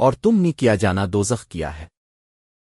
اور تم نے کیا جانا دوزخ کیا ہے۔